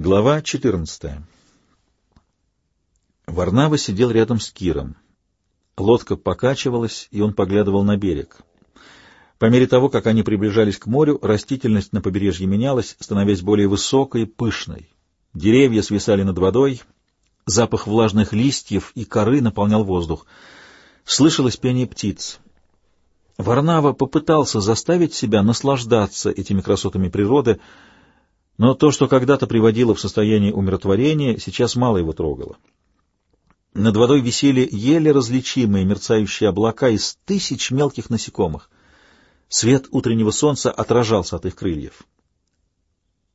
Глава 14. Варнава сидел рядом с Киром. Лодка покачивалась, и он поглядывал на берег. По мере того, как они приближались к морю, растительность на побережье менялась, становясь более высокой и пышной. Деревья свисали над водой, запах влажных листьев и коры наполнял воздух. Слышалось пение птиц. Варнава попытался заставить себя наслаждаться этими красотами природы — но то, что когда-то приводило в состояние умиротворения, сейчас мало его трогало. Над водой висели еле различимые мерцающие облака из тысяч мелких насекомых. Свет утреннего солнца отражался от их крыльев.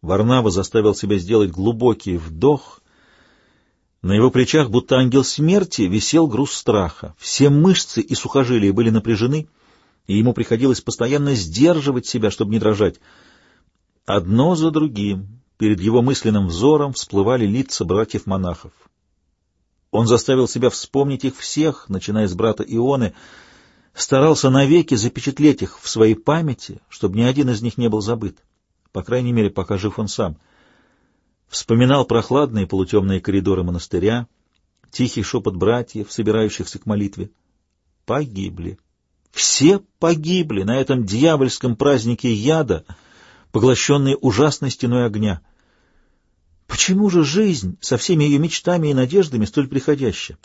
Варнава заставил себя сделать глубокий вдох. На его плечах, будто ангел смерти, висел груз страха. Все мышцы и сухожилия были напряжены, и ему приходилось постоянно сдерживать себя, чтобы не дрожать. Одно за другим перед его мысленным взором всплывали лица братьев-монахов. Он заставил себя вспомнить их всех, начиная с брата Ионы, старался навеки запечатлеть их в своей памяти, чтобы ни один из них не был забыт, по крайней мере, пока жив он сам. Вспоминал прохладные полутемные коридоры монастыря, тихий шепот братьев, собирающихся к молитве. Погибли. Все погибли на этом дьявольском празднике яда — поглощенные ужасной стеной огня. Почему же жизнь со всеми ее мечтами и надеждами столь приходяща?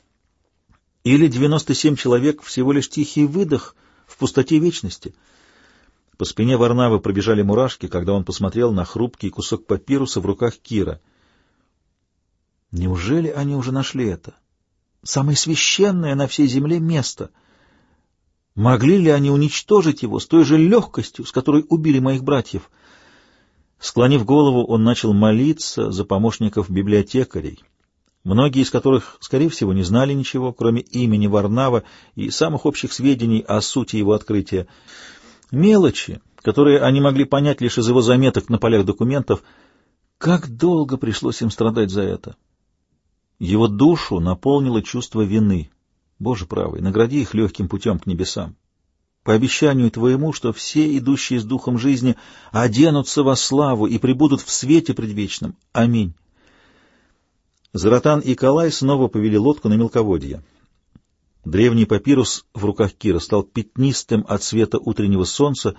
Или 97 человек всего лишь тихий выдох в пустоте вечности? По спине Варнавы пробежали мурашки, когда он посмотрел на хрупкий кусок папируса в руках Кира. Неужели они уже нашли это? Самое священное на всей земле место. Могли ли они уничтожить его с той же легкостью, с которой убили моих братьев? Склонив голову, он начал молиться за помощников библиотекарей, многие из которых, скорее всего, не знали ничего, кроме имени Варнава и самых общих сведений о сути его открытия. Мелочи, которые они могли понять лишь из его заметок на полях документов. Как долго пришлось им страдать за это? Его душу наполнило чувство вины. Боже правый, награди их легким путем к небесам по обещанию Твоему, что все, идущие с Духом жизни, оденутся во славу и пребудут в свете предвечном. Аминь. Заратан и Калай снова повели лодку на мелководье. Древний папирус в руках Кира стал пятнистым от света утреннего солнца,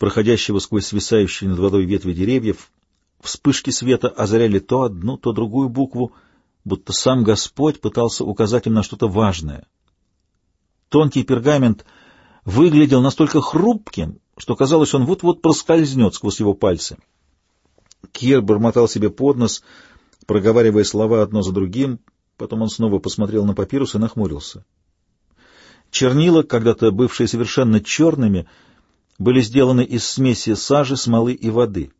проходящего сквозь свисающие над водой ветви деревьев. Вспышки света озаряли то одну, то другую букву, будто сам Господь пытался указать им на что-то важное. Тонкий пергамент — выглядел настолько хрупким, что казалось, он вот-вот проскользнет сквозь его пальцы. Кир бормотал себе под нос, проговаривая слова одно за другим, потом он снова посмотрел на папирус и нахмурился. Чернила, когда-то бывшие совершенно черными, были сделаны из смеси сажи, смолы и воды.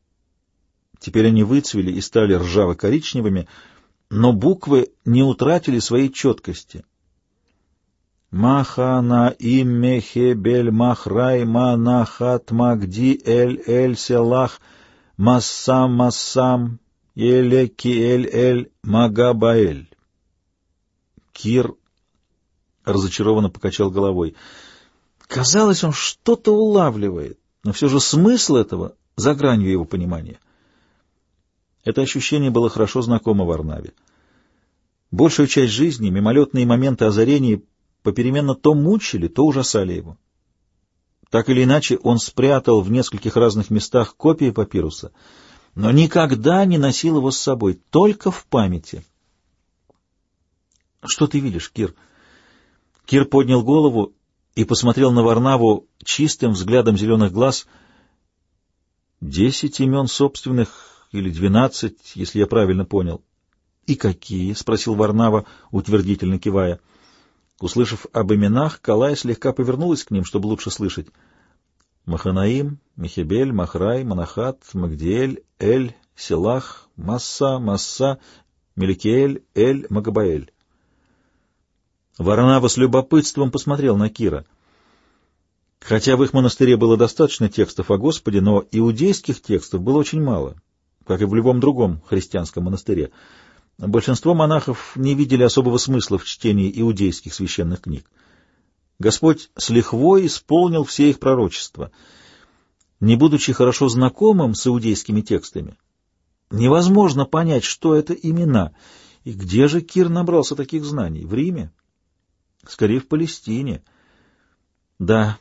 Теперь они выцвели и стали ржаво-коричневыми, но буквы не утратили своей четкости — Махана иммехе бель махрай манахат магди эль эль селах массам массам елеки эль эль магабаэль. Кир разочарованно покачал головой. Казалось, он что-то улавливает, но все же смысл этого за гранью его понимания. Это ощущение было хорошо знакомо Варнаве. Большую часть жизни, мимолетные моменты озарения попеременно то мучили, то ужасали его. Так или иначе, он спрятал в нескольких разных местах копии папируса, но никогда не носил его с собой, только в памяти. «Что ты видишь, Кир?» Кир поднял голову и посмотрел на Варнаву чистым взглядом зеленых глаз. «Десять имен собственных или двенадцать, если я правильно понял». «И какие?» — спросил Варнава, утвердительно кивая. — Услышав об именах, Калай слегка повернулась к ним, чтобы лучше слышать. Маханаим, Мехебель, Махрай, Манахат, Магдиэль, Эль, Селах, Масса, Масса, Меликиэль, Эль, Магабаэль. Варнава с любопытством посмотрел на Кира. Хотя в их монастыре было достаточно текстов о Господе, но иудейских текстов было очень мало, как и в любом другом христианском монастыре. Большинство монахов не видели особого смысла в чтении иудейских священных книг. Господь с лихвой исполнил все их пророчества. Не будучи хорошо знакомым с иудейскими текстами, Невозможно понять, что это имена. И где же Кир набрался таких знаний? В Риме? Скорее, в Палестине. Да,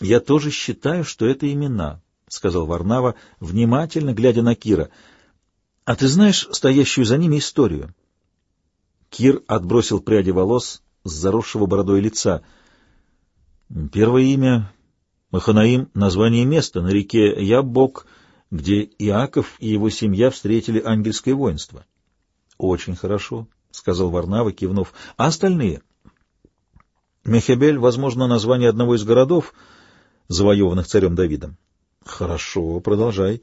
я тоже считаю, что это имена, — сказал Варнава, внимательно глядя на Кира. А ты знаешь стоящую за ними историю? Кир отбросил пряди волос с заросшего бородой лица. Первое имя — Маханаим, название места на реке Яббок, где Иаков и его семья встретили ангельское воинство. — Очень хорошо, — сказал Варнава, кивнув. — А остальные? — Мехебель, возможно, название одного из городов, завоеванных царем Давидом. — Хорошо, продолжай.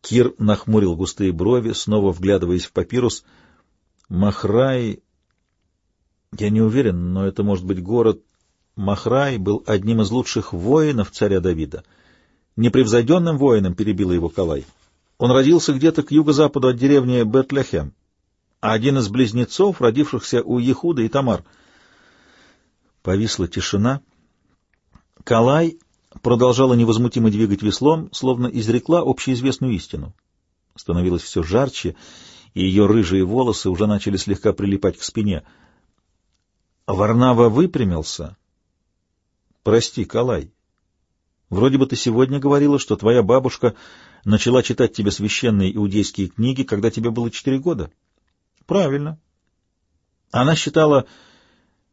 Кир нахмурил густые брови, снова вглядываясь в папирус — Махрай... Я не уверен, но это может быть город... Махрай был одним из лучших воинов царя Давида. Непревзойденным воином перебил его Калай. Он родился где-то к юго-западу от деревни Бетлехем, а один из близнецов, родившихся у Ехуда и Тамар. Повисла тишина. Калай продолжала невозмутимо двигать веслом, словно изрекла общеизвестную истину. Становилось все жарче, и ее рыжие волосы уже начали слегка прилипать к спине. Варнава выпрямился. — Прости, Калай. Вроде бы ты сегодня говорила, что твоя бабушка начала читать тебе священные иудейские книги, когда тебе было четыре года. — Правильно. Она считала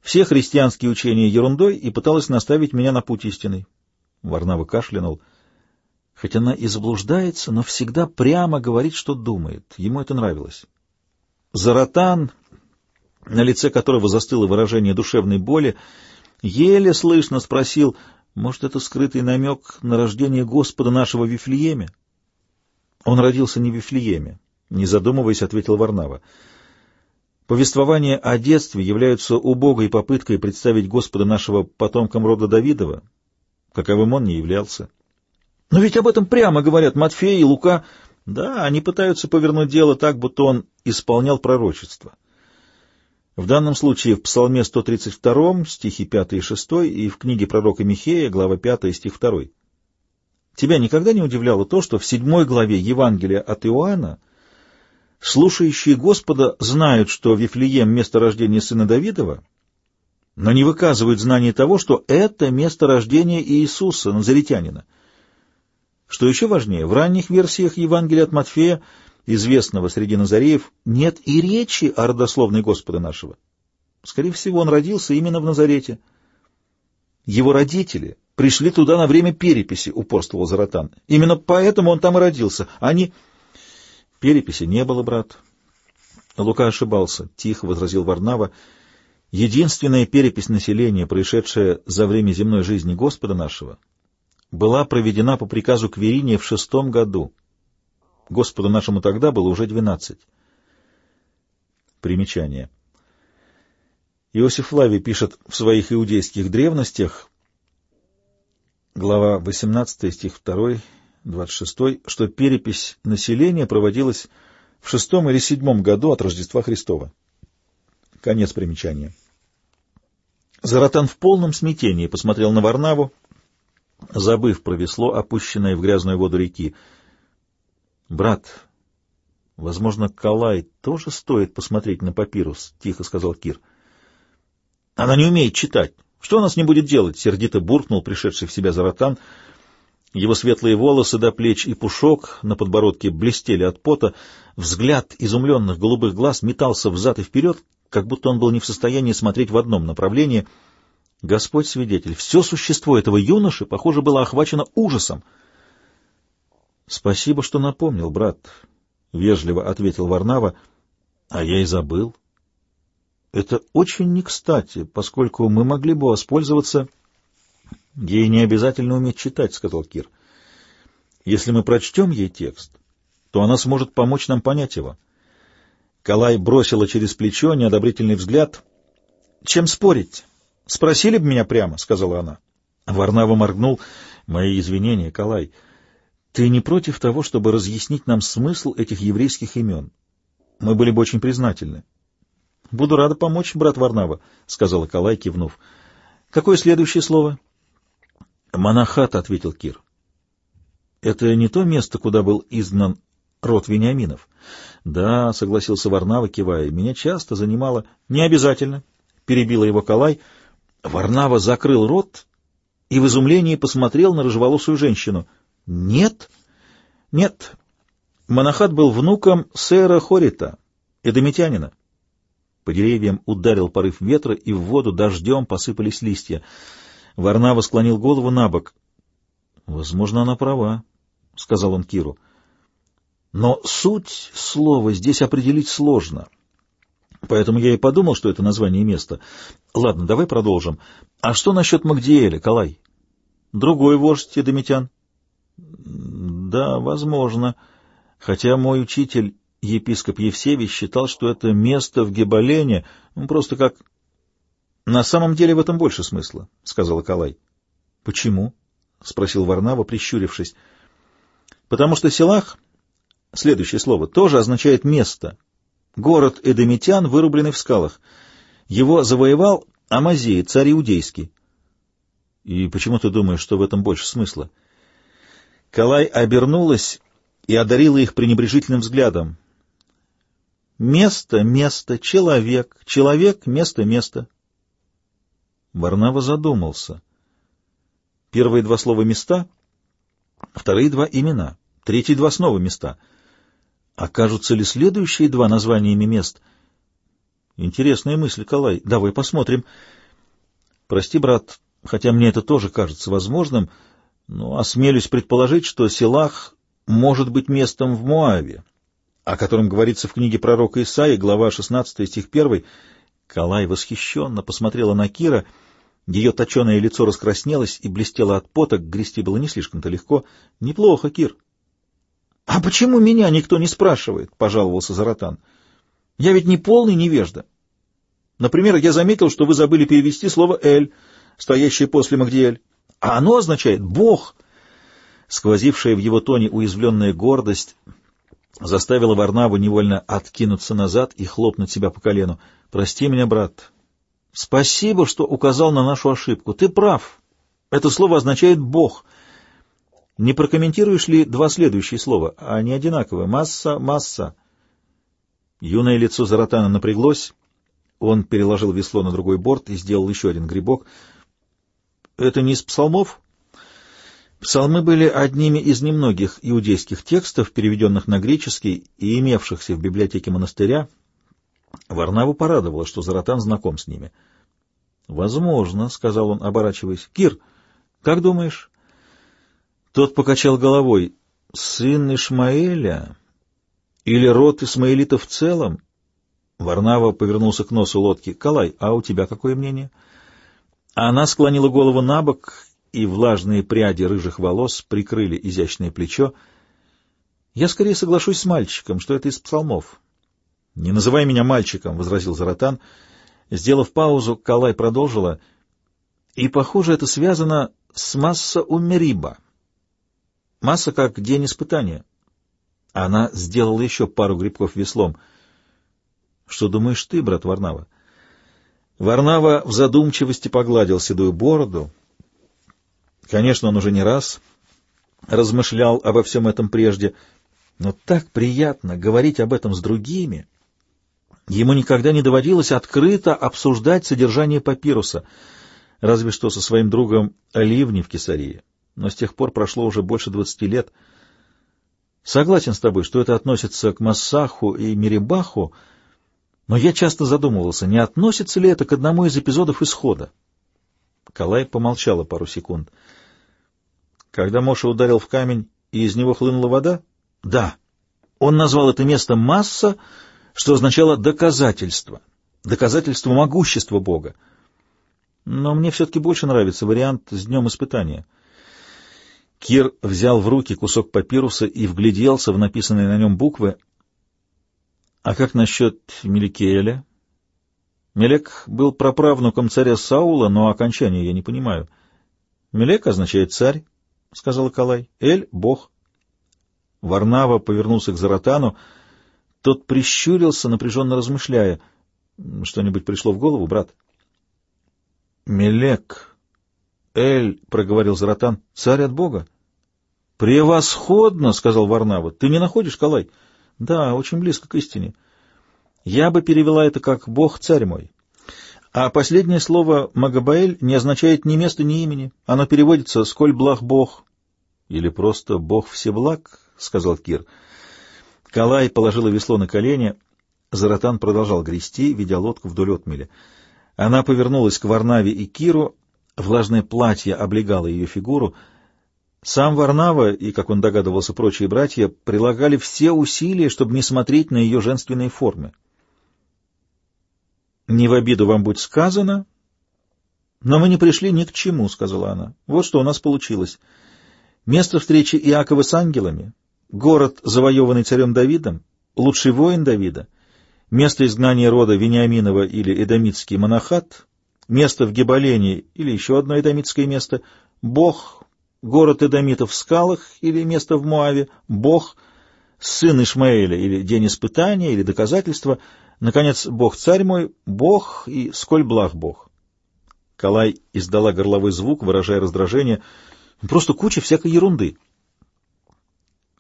все христианские учения ерундой и пыталась наставить меня на путь истинный. Варнава кашлянул — Хоть она и заблуждается, но всегда прямо говорит, что думает. Ему это нравилось. Заратан, на лице которого застыло выражение душевной боли, еле слышно спросил, может, это скрытый намек на рождение Господа нашего в Вифлееме? Он родился не в Вифлееме, не задумываясь, ответил Варнава. Повествования о детстве являются убогой попыткой представить Господа нашего потомком рода Давидова, каковым он не являлся. Но ведь об этом прямо говорят Матфей и Лука. Да, они пытаются повернуть дело так, будто он исполнял пророчество. В данном случае в Псалме 132, стихи 5 и 6, и в книге пророка Михея, глава 5, стих 2. Тебя никогда не удивляло то, что в седьмой главе Евангелия от Иоанна слушающие Господа знают, что Вифлеем — место рождения сына Давидова, но не выказывают знания того, что это место рождения Иисуса, назаретянина — что еще важнее, в ранних версиях Евангелия от Матфея, известного среди назареев, нет и речи о родословной Господа нашего. Скорее всего, он родился именно в Назарете. Его родители пришли туда на время переписи, упорствовал Заратан. Именно поэтому он там и родился. Они... Переписи не было, брат. Лука ошибался, тихо возразил Варнава. Единственная перепись населения, происшедшая за время земной жизни Господа нашего, была проведена по приказу Квериния в шестом году. Господу нашему тогда было уже двенадцать. Примечание. Иосиф Лавий пишет в своих иудейских древностях, глава 18, стих 2, 26, что перепись населения проводилась в шестом или седьмом году от Рождества Христова. Конец примечания. Заратан в полном смятении посмотрел на Варнаву, забыв про весло, опущенное в грязную воду реки. — Брат, возможно, Калай тоже стоит посмотреть на папирус, — тихо сказал Кир. — Она не умеет читать. Что она с ним будет делать? — сердито буркнул пришедший в себя Заратан. Его светлые волосы до плеч и пушок на подбородке блестели от пота, взгляд изумленных голубых глаз метался взад и вперед, как будто он был не в состоянии смотреть в одном направлении — Господь свидетель, все существо этого юноши, похоже, было охвачено ужасом. — Спасибо, что напомнил, брат, — вежливо ответил Варнава, — а я и забыл. Это очень не кстати, поскольку мы могли бы воспользоваться... — Ей не обязательно уметь читать, — сказал Кир. — Если мы прочтем ей текст, то она сможет помочь нам понять его. Калай бросила через плечо неодобрительный взгляд. — Чем спорить? — Спросили бы меня прямо, — сказала она. Варнава моргнул. — Мои извинения, Калай. Ты не против того, чтобы разъяснить нам смысл этих еврейских имен? Мы были бы очень признательны. — Буду рада помочь, брат Варнава, — сказала Калай, кивнув. — Какое следующее слово? — Монахат, — ответил Кир. — Это не то место, куда был изгнан род Вениаминов. — Да, — согласился Варнава, кивая, — меня часто занимало... — Не обязательно, — перебила его Калай. Варнава закрыл рот и в изумлении посмотрел на рыжеволосую женщину. — Нет? — Нет. Монахат был внуком сэра Хорита, эдомитянина. По деревьям ударил порыв ветра, и в воду дождем посыпались листья. Варнава склонил голову на бок. — Возможно, она права, — сказал он Киру. Но суть слова здесь определить сложно. Поэтому я и подумал, что это название места. Ладно, давай продолжим. А что насчет Магдиэля, Калай? Другой вождь Эдомитян? Да, возможно. Хотя мой учитель, епископ Евсевич, считал, что это место в Гебалене, ну, просто как... На самом деле в этом больше смысла, — сказала Калай. Почему? — спросил Варнава, прищурившись. — Потому что Селах Следующее слово тоже означает «место». Город Эдемитян, вырубленный в скалах. Его завоевал Амазей, царь иудейский. И почему ты думаешь, что в этом больше смысла? Калай обернулась и одарила их пренебрежительным взглядом. Место, место, человек, человек, место, место. Варнава задумался. Первые два слова — места, вторые два — имена, третьи два — снова места — Окажутся ли следующие два названиями мест? Интересная мысль, Калай. Давай посмотрим. Прости, брат, хотя мне это тоже кажется возможным, но осмелюсь предположить, что Силах может быть местом в Моаве, о котором говорится в книге пророка Исаия, глава 16, стих 1. Калай восхищенно посмотрела на Кира, ее точеное лицо раскраснелось и блестело от пота, грести было не слишком-то легко. «Неплохо, Кир. — А почему меня никто не спрашивает? — пожаловался Заратан. — Я ведь не полный невежда. Например, я заметил, что вы забыли перевести слово «эль», стоящее после «магдиэль», а оно означает «бог». Сквозившая в его тоне уязвленная гордость заставила Варнаву невольно откинуться назад и хлопнуть себя по колену. «Прости меня, брат. Спасибо, что указал на нашу ошибку. Ты прав. Это слово означает «бог». Не прокомментируешь ли два следующие слова? Они одинаковые. Масса, масса. Юное лицо Заратана напряглось. Он переложил весло на другой борт и сделал еще один грибок. Это не из псалмов? Псалмы были одними из немногих иудейских текстов, переведенных на греческий и имевшихся в библиотеке монастыря. Варнаву порадовало, что Заратан знаком с ними. — Возможно, — сказал он, оборачиваясь. — Кир, как думаешь, тот покачал головой. «Сын Ишмаэля? Или род Исмаэлитов в целом?» Варнава повернулся к носу лодки. «Калай, а у тебя какое мнение?» Она склонила голову на бок, и влажные пряди рыжих волос прикрыли изящное плечо. «Я скорее соглашусь с мальчиком, что это из псалмов». «Не называй меня мальчиком», — возразил Заратан. Сделав паузу, Калай продолжила. «И, похоже, это связано с масса умериба». Масса как день испытания. Она сделала еще пару грибков веслом. Что думаешь ты, брат Варнава? Варнава в задумчивости погладил седую бороду. Конечно, он уже не раз размышлял обо всем этом прежде, но так приятно говорить об этом с другими. Ему никогда не доводилось открыто обсуждать содержание папируса, разве что со своим другом Оливни в Кесарии но с тех пор прошло уже больше двадцати лет. Согласен с тобой, что это относится к Массаху и Мирибаху, но я часто задумывался, не относится ли это к одному из эпизодов исхода. Калай помолчала пару секунд. Когда Моша ударил в камень, и из него хлынула вода? Да. Он назвал это место «масса», что означало «доказательство», доказательство могущества Бога. Но мне все-таки больше нравится вариант с днем испытания — Кир взял в руки кусок папируса и вгляделся в написанные на нем буквы. А как насчет Меликеэля? Мелек был праправнуком царя Саула, но окончание я не понимаю. Мелек означает царь, — сказал Калай. Эль — бог. Варнава повернулся к Заратану. Тот прищурился, напряженно размышляя. Что-нибудь пришло в голову, брат? Мелек. Эль, — проговорил Заратан, — царь от бога. «Превосходно!» — сказал Варнава. «Ты не находишь, Калай?» «Да, очень близко к истине. Я бы перевела это как «Бог-царь мой». А последнее слово «Магабаэль» не означает ни места, ни имени. Оно переводится «Сколь благ Бог» или просто «Бог всеблаг», — сказал Кир. Калай положила весло на колени. Заратан продолжал грести, ведя лодку вдоль отмели. Она повернулась к Варнаве и Киру. Влажное платье облегало ее фигуру. Сам Варнава и, как он догадывался, прочие братья прилагали все усилия, чтобы не смотреть на ее женственные формы. «Не в обиду вам будет сказано, но мы не пришли ни к чему», — сказала она. «Вот что у нас получилось. Место встречи Иакова с ангелами, город, завоеванный царем Давидом, лучший воин Давида, место изгнания рода Вениаминова или Эдомитский монахат, место в Гебалене или еще одно эдомитское место, Бог, город Эдомитов в скалах или место в Моаве, Бог, сын Ишмаэля или день испытания или доказательства — Наконец, Бог царь мой, Бог и сколь благ Бог. Калай издала горловой звук, выражая раздражение. Просто куча всякой ерунды.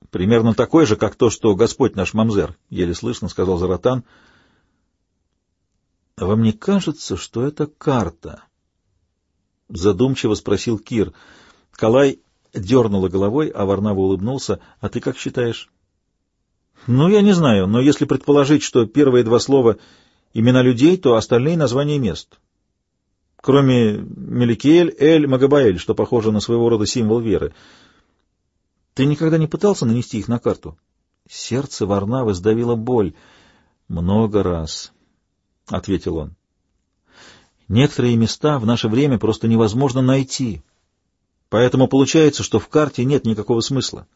Примерно такой же, как то, что Господь наш Мамзер, — еле слышно сказал Заратан. — Вам не кажется, что это карта? — задумчиво спросил Кир. Калай дернула головой, а Варнава улыбнулся. — А ты как считаешь? Ну, я не знаю, но если предположить, что первые два слова — имена людей, то остальные — названия мест. Кроме Меликиэль, Эль, Магабаэль, что похоже на своего рода символ веры. Ты никогда не пытался нанести их на карту? Сердце Варнавы сдавило боль. Много раз, — ответил он. Некоторые места в наше время просто невозможно найти. Поэтому получается, что в карте нет никакого смысла.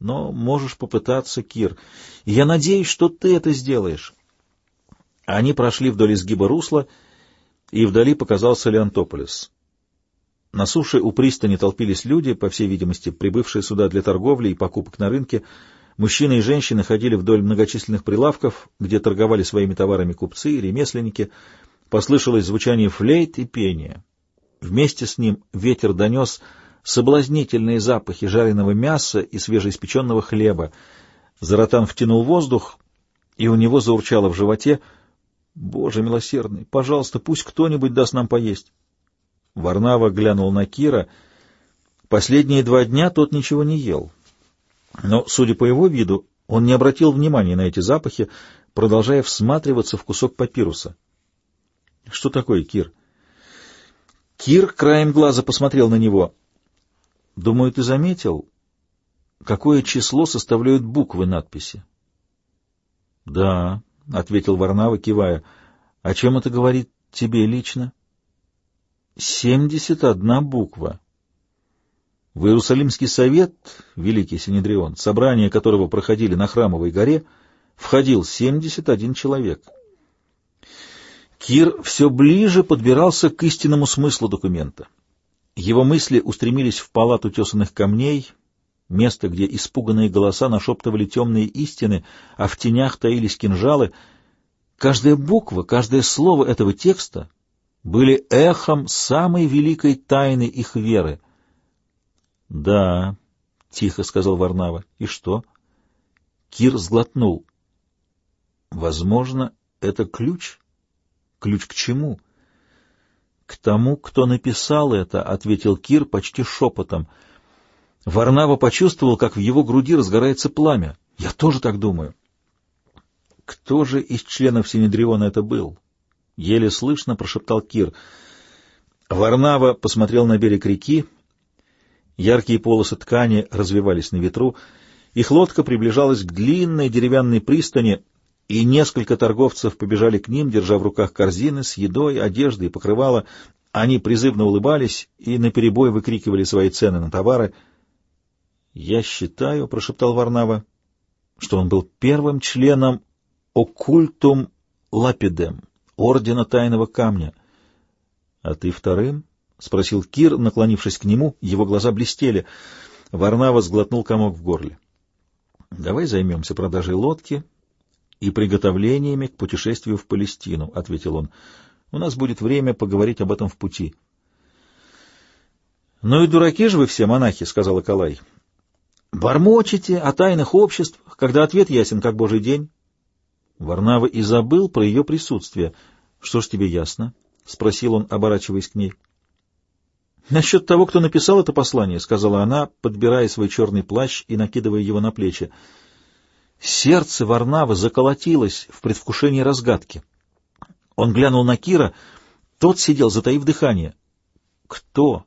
Но можешь попытаться, Кир. я надеюсь, что ты это сделаешь. Они прошли вдоль изгиба русла, и вдали показался Леонтополис. На суше у пристани толпились люди, по всей видимости, прибывшие сюда для торговли и покупок на рынке. Мужчины и женщины ходили вдоль многочисленных прилавков, где торговали своими товарами купцы и ремесленники. Послышалось звучание флейт и пения. Вместе с ним ветер донес соблазнительные запахи жареного мяса и свежеиспеченного хлеба. Заратан втянул воздух, и у него заурчало в животе. «Боже милосердный, пожалуйста, пусть кто-нибудь даст нам поесть». Варнава глянул на Кира. Последние два дня тот ничего не ел. Но, судя по его виду, он не обратил внимания на эти запахи, продолжая всматриваться в кусок папируса. — Что такое, Кир? Кир краем глаза посмотрел на него. Думаю, ты заметил, какое число составляют буквы надписи? — Да, — ответил Варнава, кивая. — О чем это говорит тебе лично? — Семьдесят одна буква. В Иерусалимский совет, Великий Синедрион, собрание которого проходили на Храмовой горе, входил семьдесят один человек. Кир все ближе подбирался к истинному смыслу документа. Его мысли устремились в палату тесанных камней, место, где испуганные голоса нашептывали темные истины, а в тенях таились кинжалы. Каждая буква, каждое слово этого текста были эхом самой великой тайны их веры. — Да, — тихо сказал Варнава. — И что? Кир сглотнул. — Возможно, это ключ? Ключ к чему? — «К тому, кто написал это», — ответил Кир почти шепотом. Варнава почувствовал, как в его груди разгорается пламя. «Я тоже так думаю». «Кто же из членов Синедриона это был?» — еле слышно прошептал Кир. Варнава посмотрел на берег реки. Яркие полосы ткани развивались на ветру. Их лодка приближалась к длинной деревянной пристани — и несколько торговцев побежали к ним, держа в руках корзины с едой, одеждой и покрывало. Они призывно улыбались и наперебой выкрикивали свои цены на товары. — Я считаю, — прошептал Варнава, — что он был первым членом оккультум лапидем, ордена тайного камня. — А ты вторым? — спросил Кир, наклонившись к нему. Его глаза блестели. Варнава сглотнул комок в горле. — Давай займемся продажей лодки и приготовлениями к путешествию в Палестину, — ответил он. — У нас будет время поговорить об этом в пути. — Ну и дураки же вы все, монахи, — сказала Калай. Бормочете о тайных обществах, когда ответ ясен, как божий день. Варнава и забыл про ее присутствие. — Что ж тебе ясно? — спросил он, оборачиваясь к ней. — Насчет того, кто написал это послание, — сказала она, подбирая свой черный плащ и накидывая его на плечи. Сердце Варнавы заколотилось в предвкушении разгадки. Он глянул на Кира. Тот сидел, затаив дыхание. — Кто?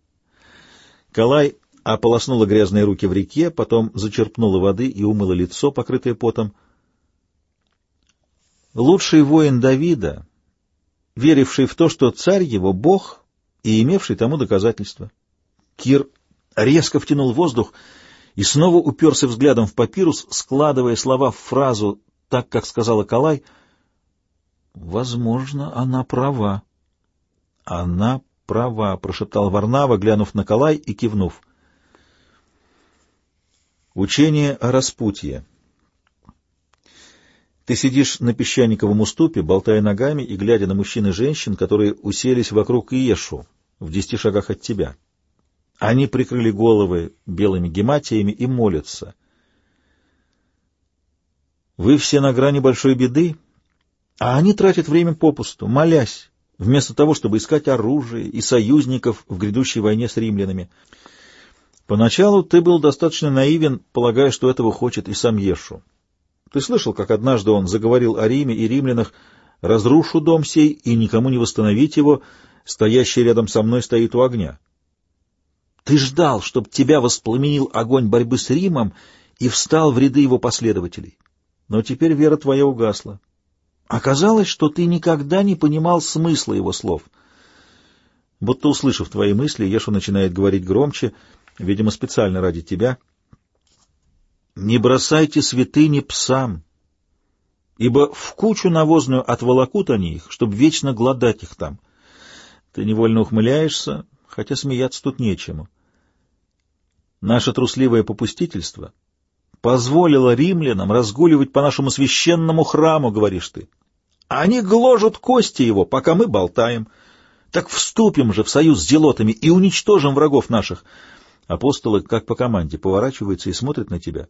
Калай ополоснула грязные руки в реке, потом зачерпнула воды и умыла лицо, покрытое потом. Лучший воин Давида, веривший в то, что царь его — Бог, и имевший тому доказательства. Кир резко втянул воздух и снова уперся взглядом в папирус, складывая слова в фразу так, как сказала Калай. «Возможно, она права». «Она права», — прошептал Варнава, глянув на Калай и кивнув. Учение о распутье. Ты сидишь на песчаниковом уступе, болтая ногами и глядя на мужчин и женщин, которые уселись вокруг Иешу в десяти шагах от тебя. Они прикрыли головы белыми гематиями и молятся. Вы все на грани большой беды, а они тратят время попусту, молясь, вместо того, чтобы искать оружие и союзников в грядущей войне с римлянами. Поначалу ты был достаточно наивен, полагая, что этого хочет и сам Ешу. Ты слышал, как однажды он заговорил о Риме и римлянах «разрушу дом сей и никому не восстановить его, стоящий рядом со мной стоит у огня». Ты ждал, чтобы тебя воспламенил огонь борьбы с Римом и встал в ряды его последователей. Но теперь вера твоя угасла. Оказалось, что ты никогда не понимал смысла его слов. Будто услышав твои мысли, Ешу начинает говорить громче — видимо, специально ради тебя. Не бросайте святыни псам, ибо в кучу навозную отволокут они их, чтобы вечно гладать их там. Ты невольно ухмыляешься, хотя смеяться тут нечему. Наше трусливое попустительство позволило римлянам разгуливать по нашему священному храму, говоришь ты. Они гложут кости его, пока мы болтаем. Так вступим же в союз с зелотами и уничтожим врагов наших — Апостолы, как по команде, поворачиваются и смотрят на тебя.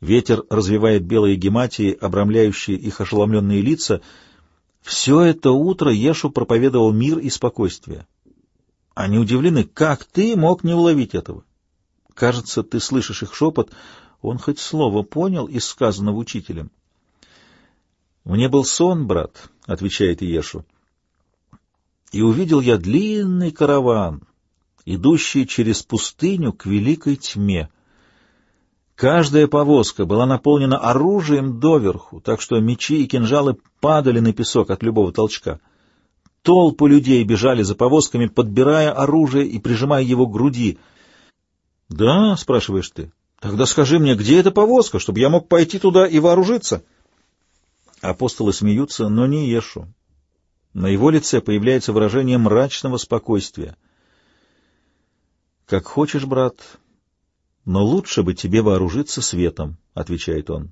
Ветер развивает белые гематии, обрамляющие их ошеломленные лица. Все это утро Ешу проповедовал мир и спокойствие. Они удивлены, как ты мог не уловить этого? Кажется, ты слышишь их шепот. Он хоть слово понял из сказанного учителем. «Мне был сон, брат», — отвечает Ешу. «И увидел я длинный караван, идущие через пустыню к великой тьме. Каждая повозка была наполнена оружием доверху, так что мечи и кинжалы падали на песок от любого толчка. Толпы людей бежали за повозками, подбирая оружие и прижимая его к груди. — Да, — спрашиваешь ты, — тогда скажи мне, где эта повозка, чтобы я мог пойти туда и вооружиться? Апостолы смеются, но не Ешу. На его лице появляется выражение мрачного спокойствия — «Как хочешь, брат, но лучше бы тебе вооружиться светом», — отвечает он.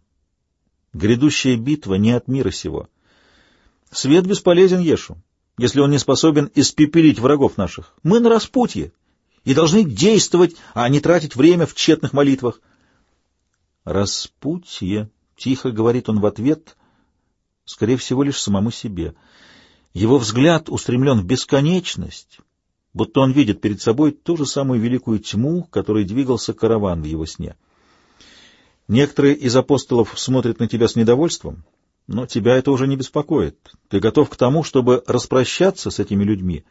«Грядущая битва не от мира сего. Свет бесполезен Ешу, если он не способен испепелить врагов наших. Мы на распутье и должны действовать, а не тратить время в тщетных молитвах». «Распутье», — тихо говорит он в ответ, скорее всего, лишь самому себе. Его взгляд устремлен в бесконечность, будто он видит перед собой ту же самую великую тьму, которой двигался караван в его сне. Некоторые из апостолов смотрят на тебя с недовольством, но тебя это уже не беспокоит. Ты готов к тому, чтобы распрощаться с этими людьми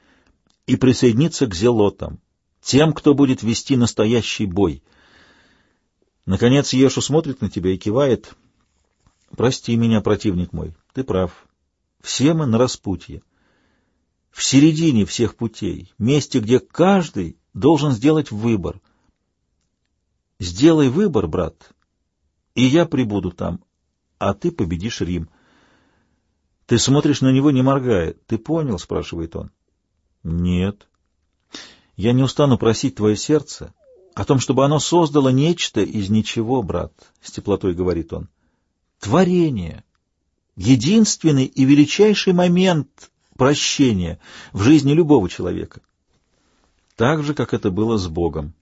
и присоединиться к зелотам, тем, кто будет вести настоящий бой. Наконец Ешу смотрит на тебя и кивает. «Прости меня, противник мой, ты прав. Все мы на распутье в середине всех путей, месте, где каждый должен сделать выбор. Сделай выбор, брат, и я прибуду там, а ты победишь Рим. Ты смотришь на него, не моргая. Ты понял, спрашивает он. Нет. Я не устану просить твое сердце о том, чтобы оно создало нечто из ничего, брат, с теплотой говорит он. Творение. Единственный и величайший момент прощения в жизни любого человека. Так же, как это было с Богом.